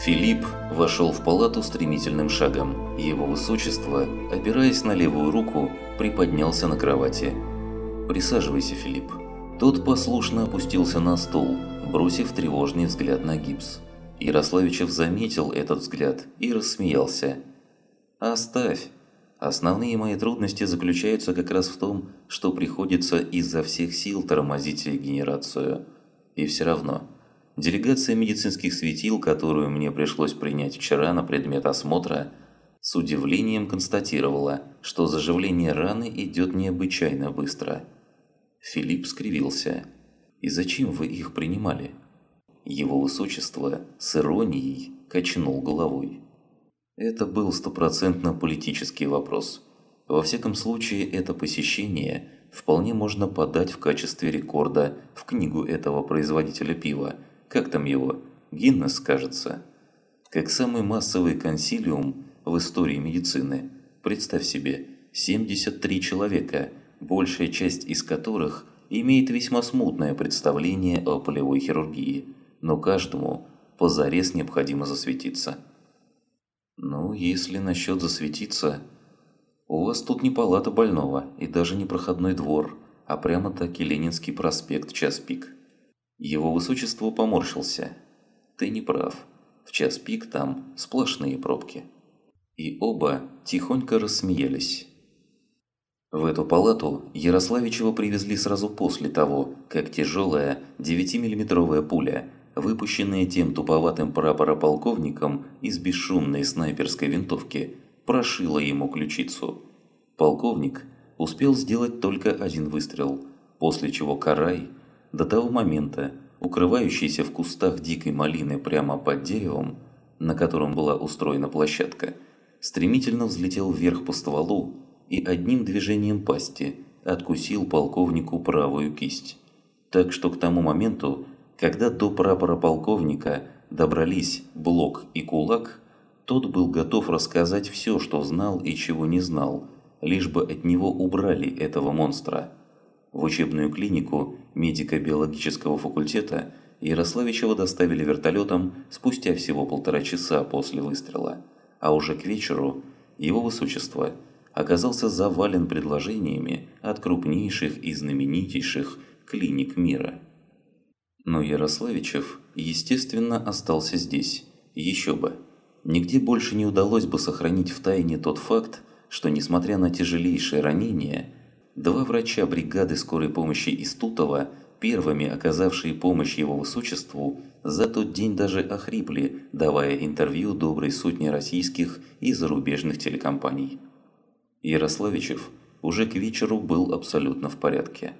Филипп вошел в палату стремительным шагом. Его высочество, опираясь на левую руку, приподнялся на кровати. «Присаживайся, Филипп». Тот послушно опустился на стул, бросив тревожный взгляд на гипс. Ярославичев заметил этот взгляд и рассмеялся. «Оставь. Основные мои трудности заключаются как раз в том, что приходится изо всех сил тормозить регенерацию. И все равно, делегация медицинских светил, которую мне пришлось принять вчера на предмет осмотра, с удивлением констатировала, что заживление раны идет необычайно быстро. Филипп скривился. «И зачем вы их принимали?» Его высочество с иронией качнул головой. Это был стопроцентно политический вопрос. Во всяком случае, это посещение вполне можно подать в качестве рекорда в книгу этого производителя пива. Как там его? Гиннес, кажется. Как самый массовый консилиум в истории медицины. Представь себе, 73 человека, большая часть из которых имеет весьма смутное представление о полевой хирургии, но каждому позарез необходимо засветиться. Ну, если насчет засветиться... У вас тут не палата больного и даже не проходной двор, а прямо-таки Ленинский проспект час пик. Его высочество поморщился. Ты не прав. В час пик там сплошные пробки. И оба тихонько рассмеялись. В эту палату Ярославичева привезли сразу после того, как тяжелая 9-миллиметровая пуля выпущенная тем туповатым прапорополковником из бесшумной снайперской винтовки, прошила ему ключицу. Полковник успел сделать только один выстрел, после чего Карай, до того момента, укрывающийся в кустах дикой малины прямо под деревом, на котором была устроена площадка, стремительно взлетел вверх по стволу и одним движением пасти откусил полковнику правую кисть. Так что к тому моменту когда до прапора полковника добрались Блок и Кулак, тот был готов рассказать все, что знал и чего не знал, лишь бы от него убрали этого монстра. В учебную клинику медико-биологического факультета Ярославичева доставили вертолетом спустя всего полтора часа после выстрела, а уже к вечеру его высочество оказался завален предложениями от крупнейших и знаменитейших клиник мира. Но Ярославичев, естественно, остался здесь. Еще бы. Нигде больше не удалось бы сохранить в тайне тот факт, что, несмотря на тяжелейшие ранения, два врача бригады скорой помощи из Тутова, первыми оказавшие помощь его высочеству, за тот день даже охрипли, давая интервью доброй сотни российских и зарубежных телекомпаний. Ярославичев уже к вечеру был абсолютно в порядке.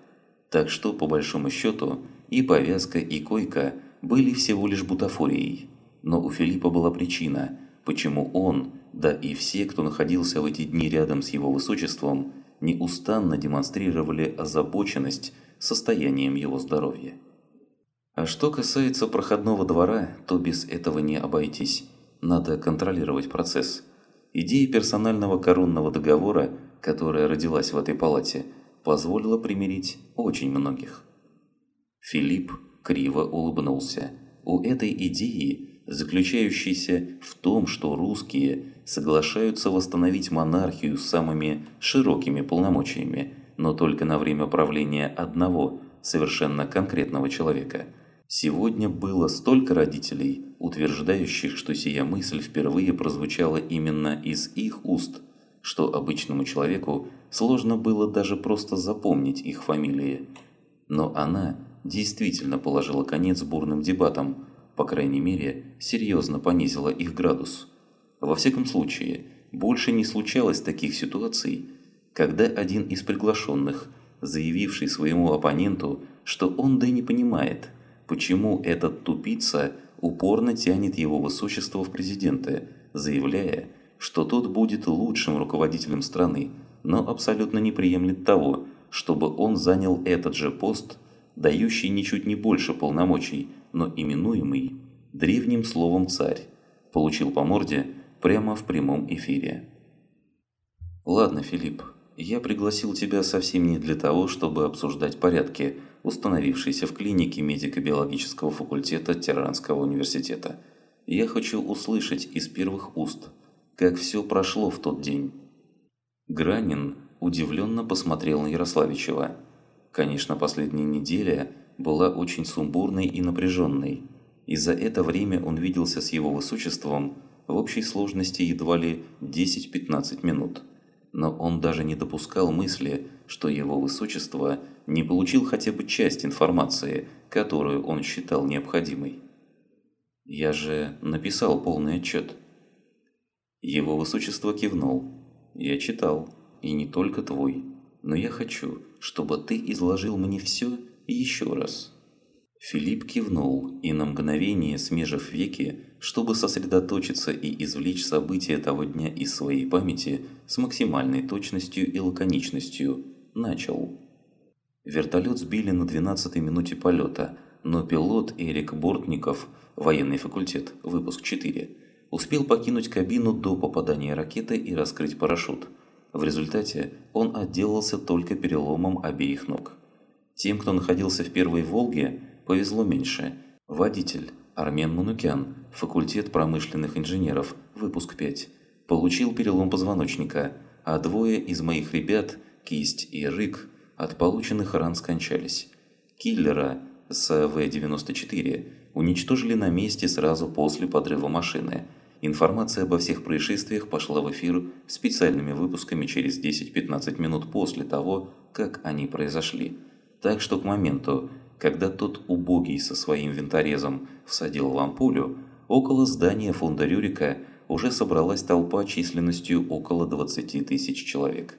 Так что, по большому счету, и повязка, и койка были всего лишь бутафорией. Но у Филиппа была причина, почему он, да и все, кто находился в эти дни рядом с его высочеством, неустанно демонстрировали озабоченность состоянием его здоровья. А что касается проходного двора, то без этого не обойтись. Надо контролировать процесс. Идея персонального коронного договора, которая родилась в этой палате, позволила примирить очень многих. Филипп криво улыбнулся. У этой идеи, заключающейся в том, что русские соглашаются восстановить монархию с самыми широкими полномочиями, но только на время правления одного, совершенно конкретного человека. Сегодня было столько родителей, утверждающих, что сия мысль впервые прозвучала именно из их уст, что обычному человеку сложно было даже просто запомнить их фамилии. Но она действительно положила конец бурным дебатам, по крайней мере, серьезно понизила их градус. Во всяком случае, больше не случалось таких ситуаций, когда один из приглашенных, заявивший своему оппоненту, что он да не понимает, почему этот тупица упорно тянет его высочество в президенты, заявляя, что тот будет лучшим руководителем страны, но абсолютно не приемлет того, чтобы он занял этот же пост – дающий ничуть не больше полномочий, но именуемый древним словом «царь», получил по морде прямо в прямом эфире. «Ладно, Филипп, я пригласил тебя совсем не для того, чтобы обсуждать порядки, установившиеся в клинике медико-биологического факультета Тиранского университета. Я хочу услышать из первых уст, как все прошло в тот день». Гранин удивленно посмотрел на Ярославичева. Конечно, последняя неделя была очень сумбурной и напряженной, и за это время он виделся с его высочеством в общей сложности едва ли 10-15 минут. Но он даже не допускал мысли, что его высочество не получил хотя бы часть информации, которую он считал необходимой. «Я же написал полный отчет». Его высочество кивнул. «Я читал, и не только твой, но я хочу, чтобы ты изложил мне все еще раз». Филипп кивнул и на мгновение, смежив веки, чтобы сосредоточиться и извлечь события того дня из своей памяти с максимальной точностью и лаконичностью, начал. Вертолет сбили на 12-й минуте полета, но пилот Эрик Бортников, военный факультет, выпуск 4, успел покинуть кабину до попадания ракеты и раскрыть парашют. В результате он отделался только переломом обеих ног. Тем, кто находился в первой «Волге», повезло меньше. Водитель Армен Манукян, факультет промышленных инженеров, выпуск 5, получил перелом позвоночника, а двое из моих ребят, Кисть и Рык, от полученных ран скончались. Киллера с В-94 уничтожили на месте сразу после подрыва машины. Информация обо всех происшествиях пошла в эфир специальными выпусками через 10-15 минут после того, как они произошли. Так что к моменту, когда тот убогий со своим винторезом всадил в ампулю, около здания фонда Рюрика уже собралась толпа численностью около 20 тысяч человек.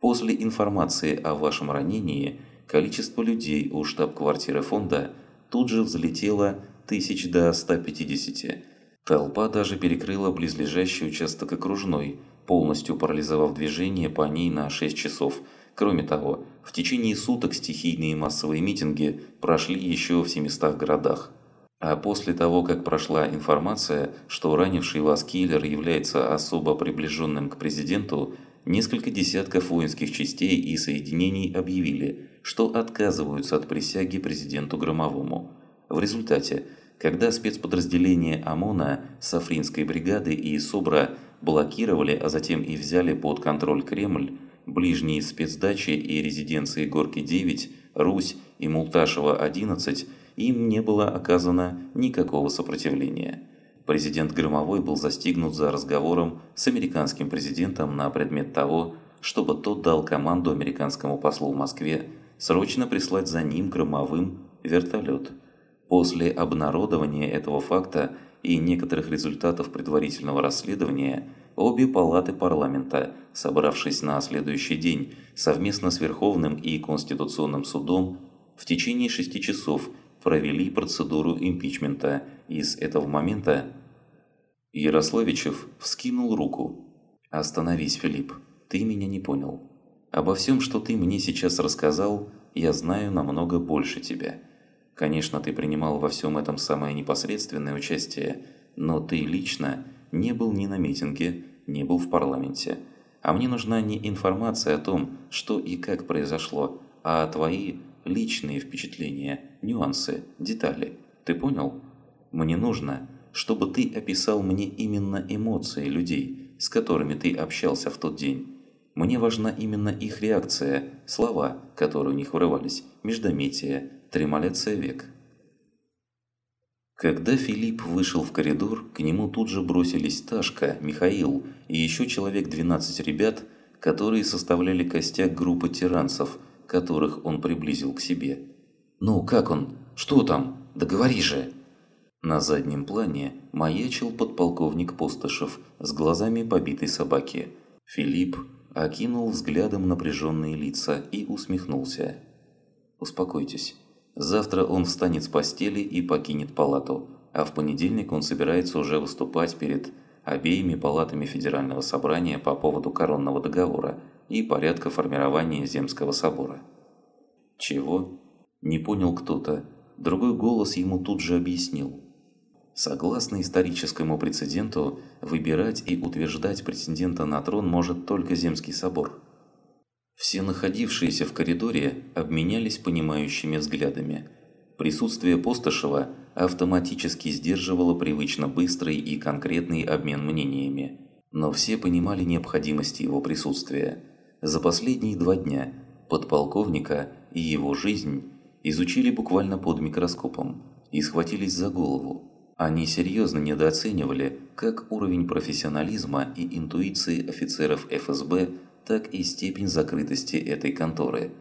После информации о вашем ранении, количество людей у штаб-квартиры фонда тут же взлетело тысяч до 150. Толпа даже перекрыла близлежащий участок окружной, полностью парализовав движение по ней на 6 часов – Кроме того, в течение суток стихийные массовые митинги прошли еще в 700 городах. А после того, как прошла информация, что ранивший вас киллер является особо приближенным к президенту, несколько десятков воинских частей и соединений объявили, что отказываются от присяги президенту Громовому. В результате, когда спецподразделения ОМОНа, Сафринской бригады и СОБРа блокировали, а затем и взяли под контроль Кремль, ближние спецдачи и резиденции Горки-9, Русь и Мулташева-11 им не было оказано никакого сопротивления. Президент Громовой был застигнут за разговором с американским президентом на предмет того, чтобы тот дал команду американскому послу в Москве срочно прислать за ним Громовым вертолет. После обнародования этого факта и некоторых результатов предварительного расследования – обе палаты парламента, собравшись на следующий день совместно с Верховным и Конституционным судом, в течение шести часов провели процедуру импичмента, и с этого момента Ярославичев вскинул руку. «Остановись, Филипп, ты меня не понял. Обо всем, что ты мне сейчас рассказал, я знаю намного больше тебя. Конечно, ты принимал во всем этом самое непосредственное участие, но ты лично не был ни на митинге, не был в парламенте. А мне нужна не информация о том, что и как произошло, а твои личные впечатления, нюансы, детали. Ты понял? Мне нужно, чтобы ты описал мне именно эмоции людей, с которыми ты общался в тот день. Мне важна именно их реакция, слова, которые у них вырывались, междометия, тремоляция век. Когда Филипп вышел в коридор, к нему тут же бросились Ташка, Михаил и еще человек 12 ребят, которые составляли костяк группы тиранцев, которых он приблизил к себе. «Ну, как он? Что там? Да говори же!» На заднем плане маячил подполковник Постышев с глазами побитой собаки. Филипп окинул взглядом напряженные лица и усмехнулся. «Успокойтесь. Завтра он встанет с постели и покинет палату, а в понедельник он собирается уже выступать перед обеими палатами Федерального собрания по поводу коронного договора и порядка формирования Земского собора. Чего? Не понял кто-то. Другой голос ему тут же объяснил. Согласно историческому прецеденту, выбирать и утверждать претендента на трон может только Земский собор – все находившиеся в коридоре обменялись понимающими взглядами. Присутствие Постышева автоматически сдерживало привычно быстрый и конкретный обмен мнениями. Но все понимали необходимость его присутствия. За последние два дня подполковника и его жизнь изучили буквально под микроскопом и схватились за голову. Они серьезно недооценивали как уровень профессионализма и интуиции офицеров ФСБ, так и степень закрытости этой конторы.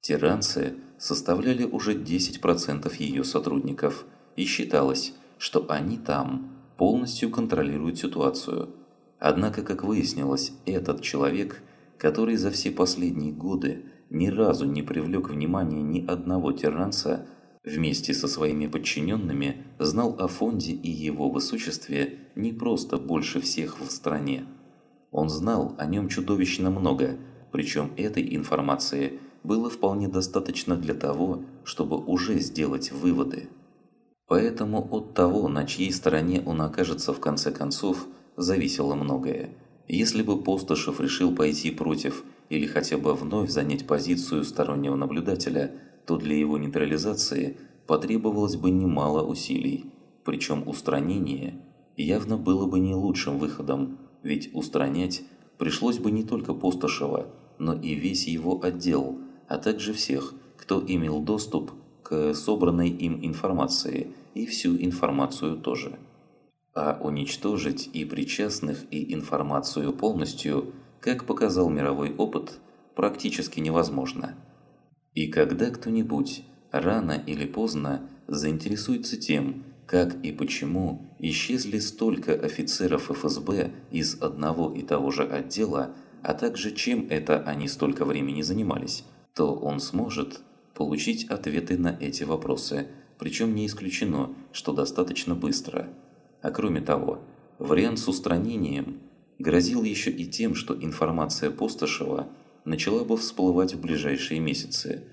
Тиранцы составляли уже 10% ее сотрудников, и считалось, что они там полностью контролируют ситуацию. Однако, как выяснилось, этот человек, который за все последние годы ни разу не привлек внимания ни одного тиранца, вместе со своими подчиненными знал о фонде и его высочестве не просто больше всех в стране. Он знал о нем чудовищно много, причем этой информации было вполне достаточно для того, чтобы уже сделать выводы. Поэтому от того, на чьей стороне он окажется в конце концов, зависело многое. Если бы Постышев решил пойти против или хотя бы вновь занять позицию стороннего наблюдателя – то для его нейтрализации потребовалось бы немало усилий, причем устранение явно было бы не лучшим выходом, ведь устранять пришлось бы не только Постышева, но и весь его отдел, а также всех, кто имел доступ к собранной им информации и всю информацию тоже. А уничтожить и причастных, и информацию полностью, как показал мировой опыт, практически невозможно – и когда кто-нибудь рано или поздно заинтересуется тем, как и почему исчезли столько офицеров ФСБ из одного и того же отдела, а также чем это они столько времени занимались, то он сможет получить ответы на эти вопросы, причем не исключено, что достаточно быстро. А кроме того, вариант с устранением грозил еще и тем, что информация Постышева – начала бы всплывать в ближайшие месяцы.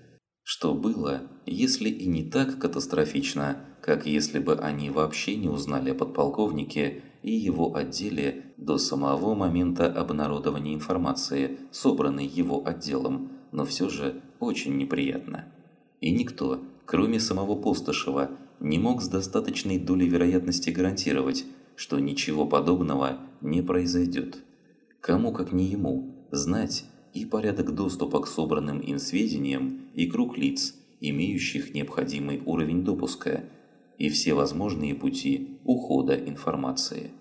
Что было, если и не так катастрофично, как если бы они вообще не узнали о подполковнике и его отделе до самого момента обнародования информации, собранной его отделом, но все же очень неприятно. И никто, кроме самого Постышева, не мог с достаточной долей вероятности гарантировать, что ничего подобного не произойдет. Кому, как не ему, знать, и порядок доступа к собранным им сведениям и круг лиц, имеющих необходимый уровень допуска, и все возможные пути ухода информации.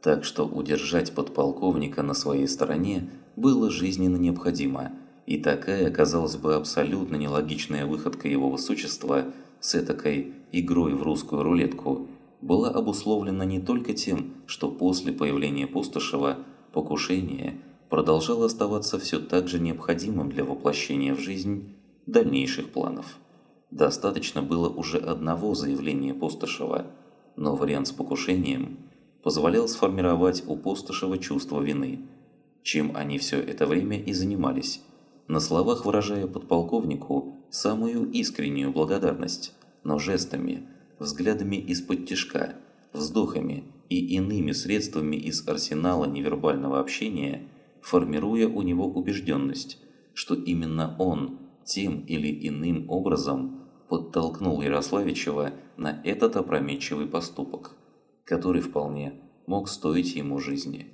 Так что удержать подполковника на своей стороне было жизненно необходимо, и такая, казалось бы, абсолютно нелогичная выходка его высочества с этакой игрой в русскую рулетку была обусловлена не только тем, что после появления Пустошева покушение – продолжал оставаться все так же необходимым для воплощения в жизнь дальнейших планов. Достаточно было уже одного заявления Постышева, но вариант с покушением позволял сформировать у Постышева чувство вины, чем они все это время и занимались, на словах выражая подполковнику самую искреннюю благодарность, но жестами, взглядами из-под тишка, вздохами и иными средствами из арсенала невербального общения – формируя у него убежденность, что именно он тем или иным образом подтолкнул Ярославичева на этот опрометчивый поступок, который вполне мог стоить ему жизни.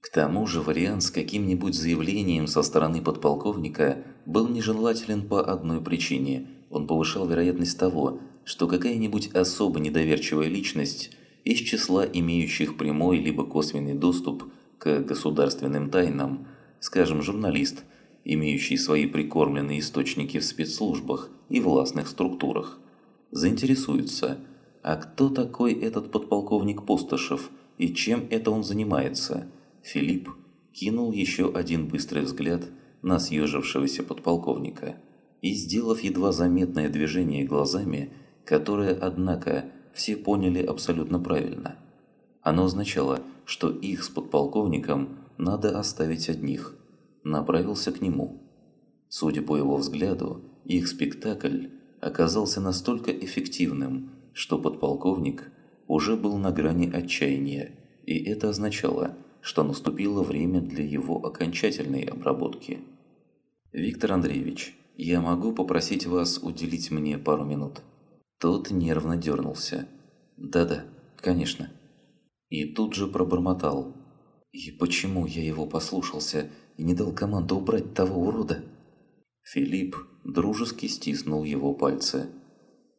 К тому же вариант с каким-нибудь заявлением со стороны подполковника был нежелателен по одной причине. Он повышал вероятность того, что какая-нибудь особо недоверчивая личность из числа имеющих прямой либо косвенный доступ к государственным тайнам, скажем, журналист, имеющий свои прикормленные источники в спецслужбах и властных структурах, заинтересуется, а кто такой этот подполковник Постышев и чем это он занимается? Филипп кинул еще один быстрый взгляд на съежившегося подполковника и, сделав едва заметное движение глазами, которое, однако, все поняли абсолютно правильно – оно означало, что их с подполковником надо оставить одних. Направился к нему. Судя по его взгляду, их спектакль оказался настолько эффективным, что подполковник уже был на грани отчаяния, и это означало, что наступило время для его окончательной обработки. «Виктор Андреевич, я могу попросить вас уделить мне пару минут?» Тот нервно дернулся. «Да-да, конечно». И тут же пробормотал. «И почему я его послушался и не дал команду убрать того урода?» Филипп дружески стиснул его пальцы.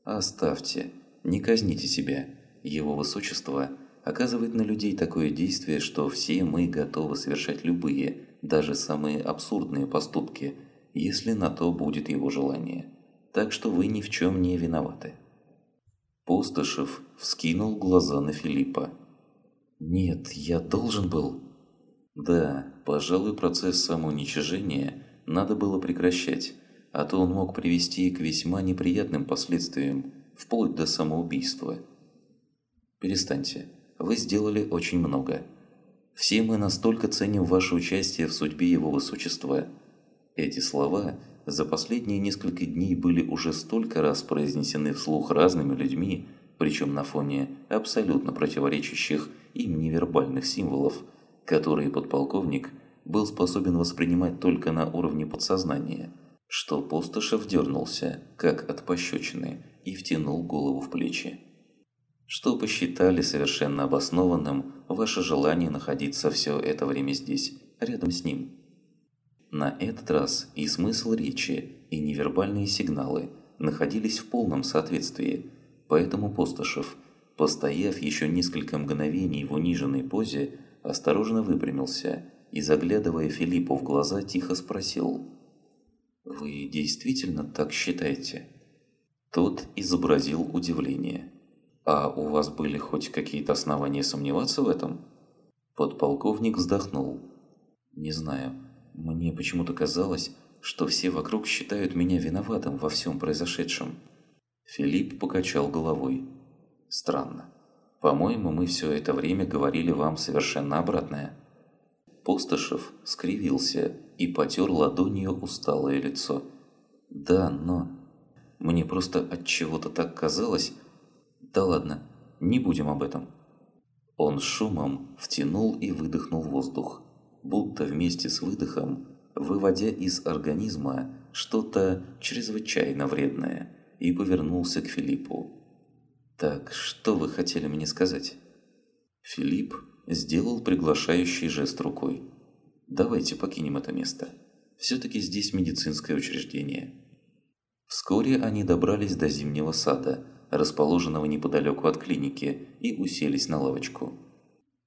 «Оставьте, не казните себя. Его высочество оказывает на людей такое действие, что все мы готовы совершать любые, даже самые абсурдные поступки, если на то будет его желание. Так что вы ни в чем не виноваты». Постышев вскинул глаза на Филиппа. «Нет, я должен был...» «Да, пожалуй, процесс самоуничижения надо было прекращать, а то он мог привести к весьма неприятным последствиям, вплоть до самоубийства. Перестаньте, вы сделали очень много. Все мы настолько ценим ваше участие в судьбе его высочества. Эти слова за последние несколько дней были уже столько раз произнесены вслух разными людьми, причем на фоне абсолютно противоречащих им невербальных символов, которые подполковник был способен воспринимать только на уровне подсознания, что Постышев дернулся, как от пощечины, и втянул голову в плечи. Что посчитали совершенно обоснованным ваше желание находиться все это время здесь, рядом с ним. На этот раз и смысл речи, и невербальные сигналы находились в полном соответствии, поэтому Постышев, постояв еще несколько мгновений в униженной позе, осторожно выпрямился и, заглядывая Филиппу в глаза, тихо спросил «Вы действительно так считаете?» Тот изобразил удивление. «А у вас были хоть какие-то основания сомневаться в этом?» Подполковник вздохнул. «Не знаю. Мне почему-то казалось, что все вокруг считают меня виноватым во всем произошедшем». Филипп покачал головой. «Странно. По-моему, мы все это время говорили вам совершенно обратное». Постышев скривился и потер ладонью усталое лицо. «Да, но...» Мне просто от чего-то так казалось. Да ладно, не будем об этом. Он шумом втянул и выдохнул воздух, будто вместе с выдохом, выводя из организма что-то чрезвычайно вредное, и повернулся к Филиппу. «Так, что вы хотели мне сказать?» Филипп сделал приглашающий жест рукой. «Давайте покинем это место. Все-таки здесь медицинское учреждение». Вскоре они добрались до зимнего сада, расположенного неподалеку от клиники, и уселись на лавочку.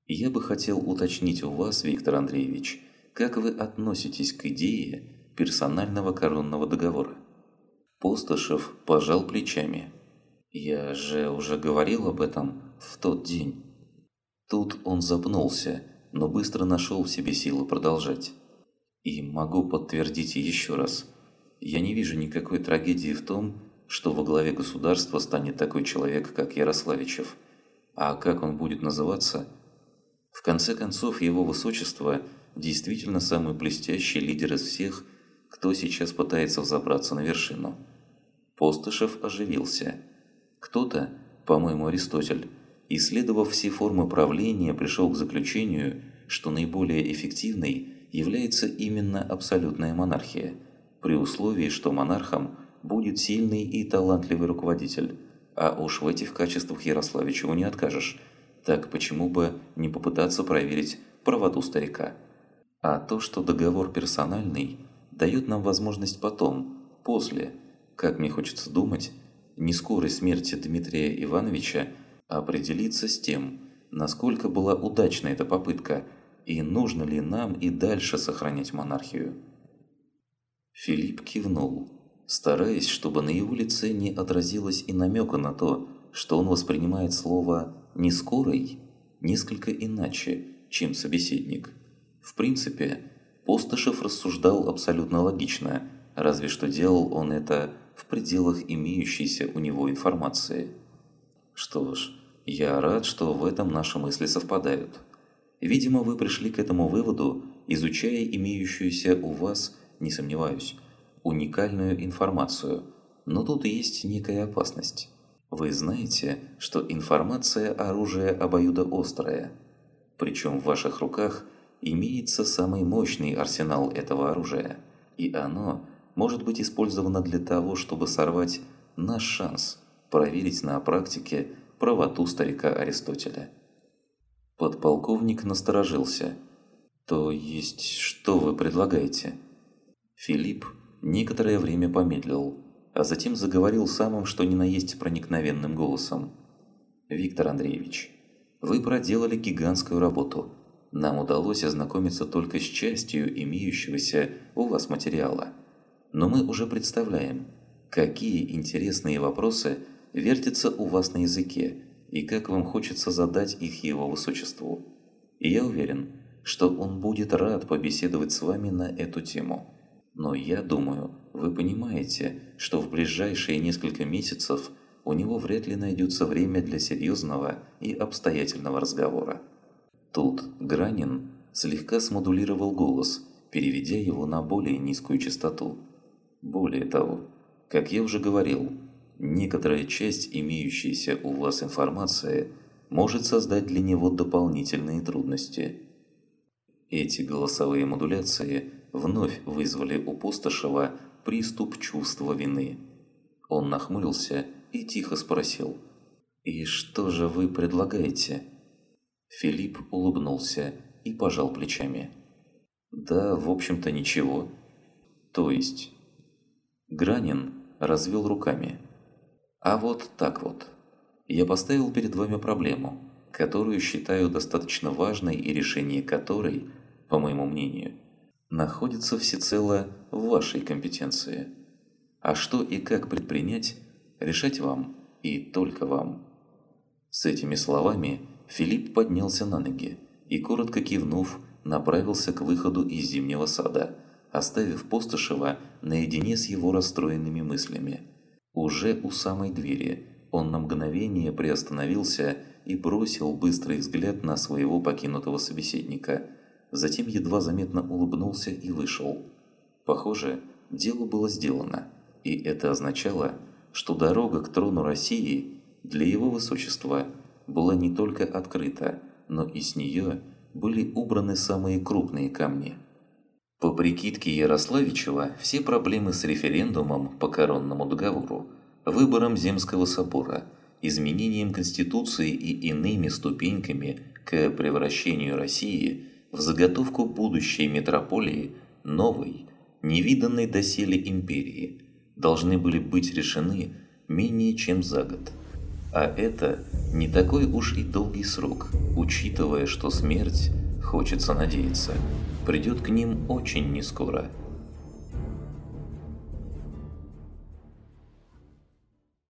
«Я бы хотел уточнить у вас, Виктор Андреевич, как вы относитесь к идее персонального коронного договора?» Постышев пожал плечами. «Я же уже говорил об этом в тот день». Тут он запнулся, но быстро нашел в себе силы продолжать. «И могу подтвердить еще раз – я не вижу никакой трагедии в том, что во главе государства станет такой человек, как Ярославичев. А как он будет называться? В конце концов, его высочество действительно самый блестящий лидер из всех, кто сейчас пытается взобраться на вершину. Постышев оживился. Кто-то, по-моему Аристотель, исследовав все формы правления, пришел к заключению, что наиболее эффективной является именно абсолютная монархия – при условии, что монархом будет сильный и талантливый руководитель, а уж в этих качествах Ярославичеву не откажешь. Так почему бы не попытаться проверить правоту старика? А то, что договор персональный, дает нам возможность потом, после, как мне хочется думать, не скорой смерти Дмитрия Ивановича, определиться с тем, насколько была удачна эта попытка и нужно ли нам и дальше сохранять монархию. Филипп кивнул, стараясь, чтобы на его лице не отразилось и намека на то, что он воспринимает слово «не скорой» несколько иначе, чем собеседник. В принципе, Постышев рассуждал абсолютно логично, разве что делал он это в пределах имеющейся у него информации. Что ж, я рад, что в этом наши мысли совпадают. Видимо, вы пришли к этому выводу, изучая имеющуюся у вас не сомневаюсь, уникальную информацию, но тут есть некая опасность. Вы знаете, что информация – оружие обоюдоострое, причем в ваших руках имеется самый мощный арсенал этого оружия, и оно может быть использовано для того, чтобы сорвать наш шанс, проверить на практике правоту старика Аристотеля. Подполковник насторожился. «То есть, что вы предлагаете?» Филипп некоторое время помедлил, а затем заговорил самым что ни на есть проникновенным голосом. «Виктор Андреевич, вы проделали гигантскую работу. Нам удалось ознакомиться только с частью имеющегося у вас материала. Но мы уже представляем, какие интересные вопросы вертятся у вас на языке и как вам хочется задать их его высочеству. И я уверен, что он будет рад побеседовать с вами на эту тему. Но я думаю, вы понимаете, что в ближайшие несколько месяцев у него вряд ли найдется время для серьезного и обстоятельного разговора. Тут Гранин слегка смодулировал голос, переведя его на более низкую частоту. Более того, как я уже говорил, некоторая часть имеющейся у вас информации может создать для него дополнительные трудности. Эти голосовые модуляции вновь вызвали у Пустошева приступ чувства вины. Он нахмурился и тихо спросил. «И что же вы предлагаете?» Филипп улыбнулся и пожал плечами. «Да, в общем-то, ничего. То есть...» Гранин развел руками. «А вот так вот. Я поставил перед вами проблему, которую считаю достаточно важной и решение которой, по моему мнению, находится всецело в вашей компетенции. А что и как предпринять, решать вам и только вам. С этими словами Филипп поднялся на ноги и, коротко кивнув, направился к выходу из зимнего сада, оставив Постышева наедине с его расстроенными мыслями. Уже у самой двери он на мгновение приостановился и бросил быстрый взгляд на своего покинутого собеседника – затем едва заметно улыбнулся и вышел. Похоже, дело было сделано, и это означало, что дорога к трону России для его высочества была не только открыта, но и с нее были убраны самые крупные камни. По прикидке Ярославичева, все проблемы с референдумом по коронному договору, выбором Земского собора, изменением Конституции и иными ступеньками к превращению России – в заготовку будущей метрополии новой, невиданной доселе империи, должны были быть решены менее чем за год. А это не такой уж и долгий срок, учитывая, что смерть, хочется надеяться, придет к ним очень нескоро. скоро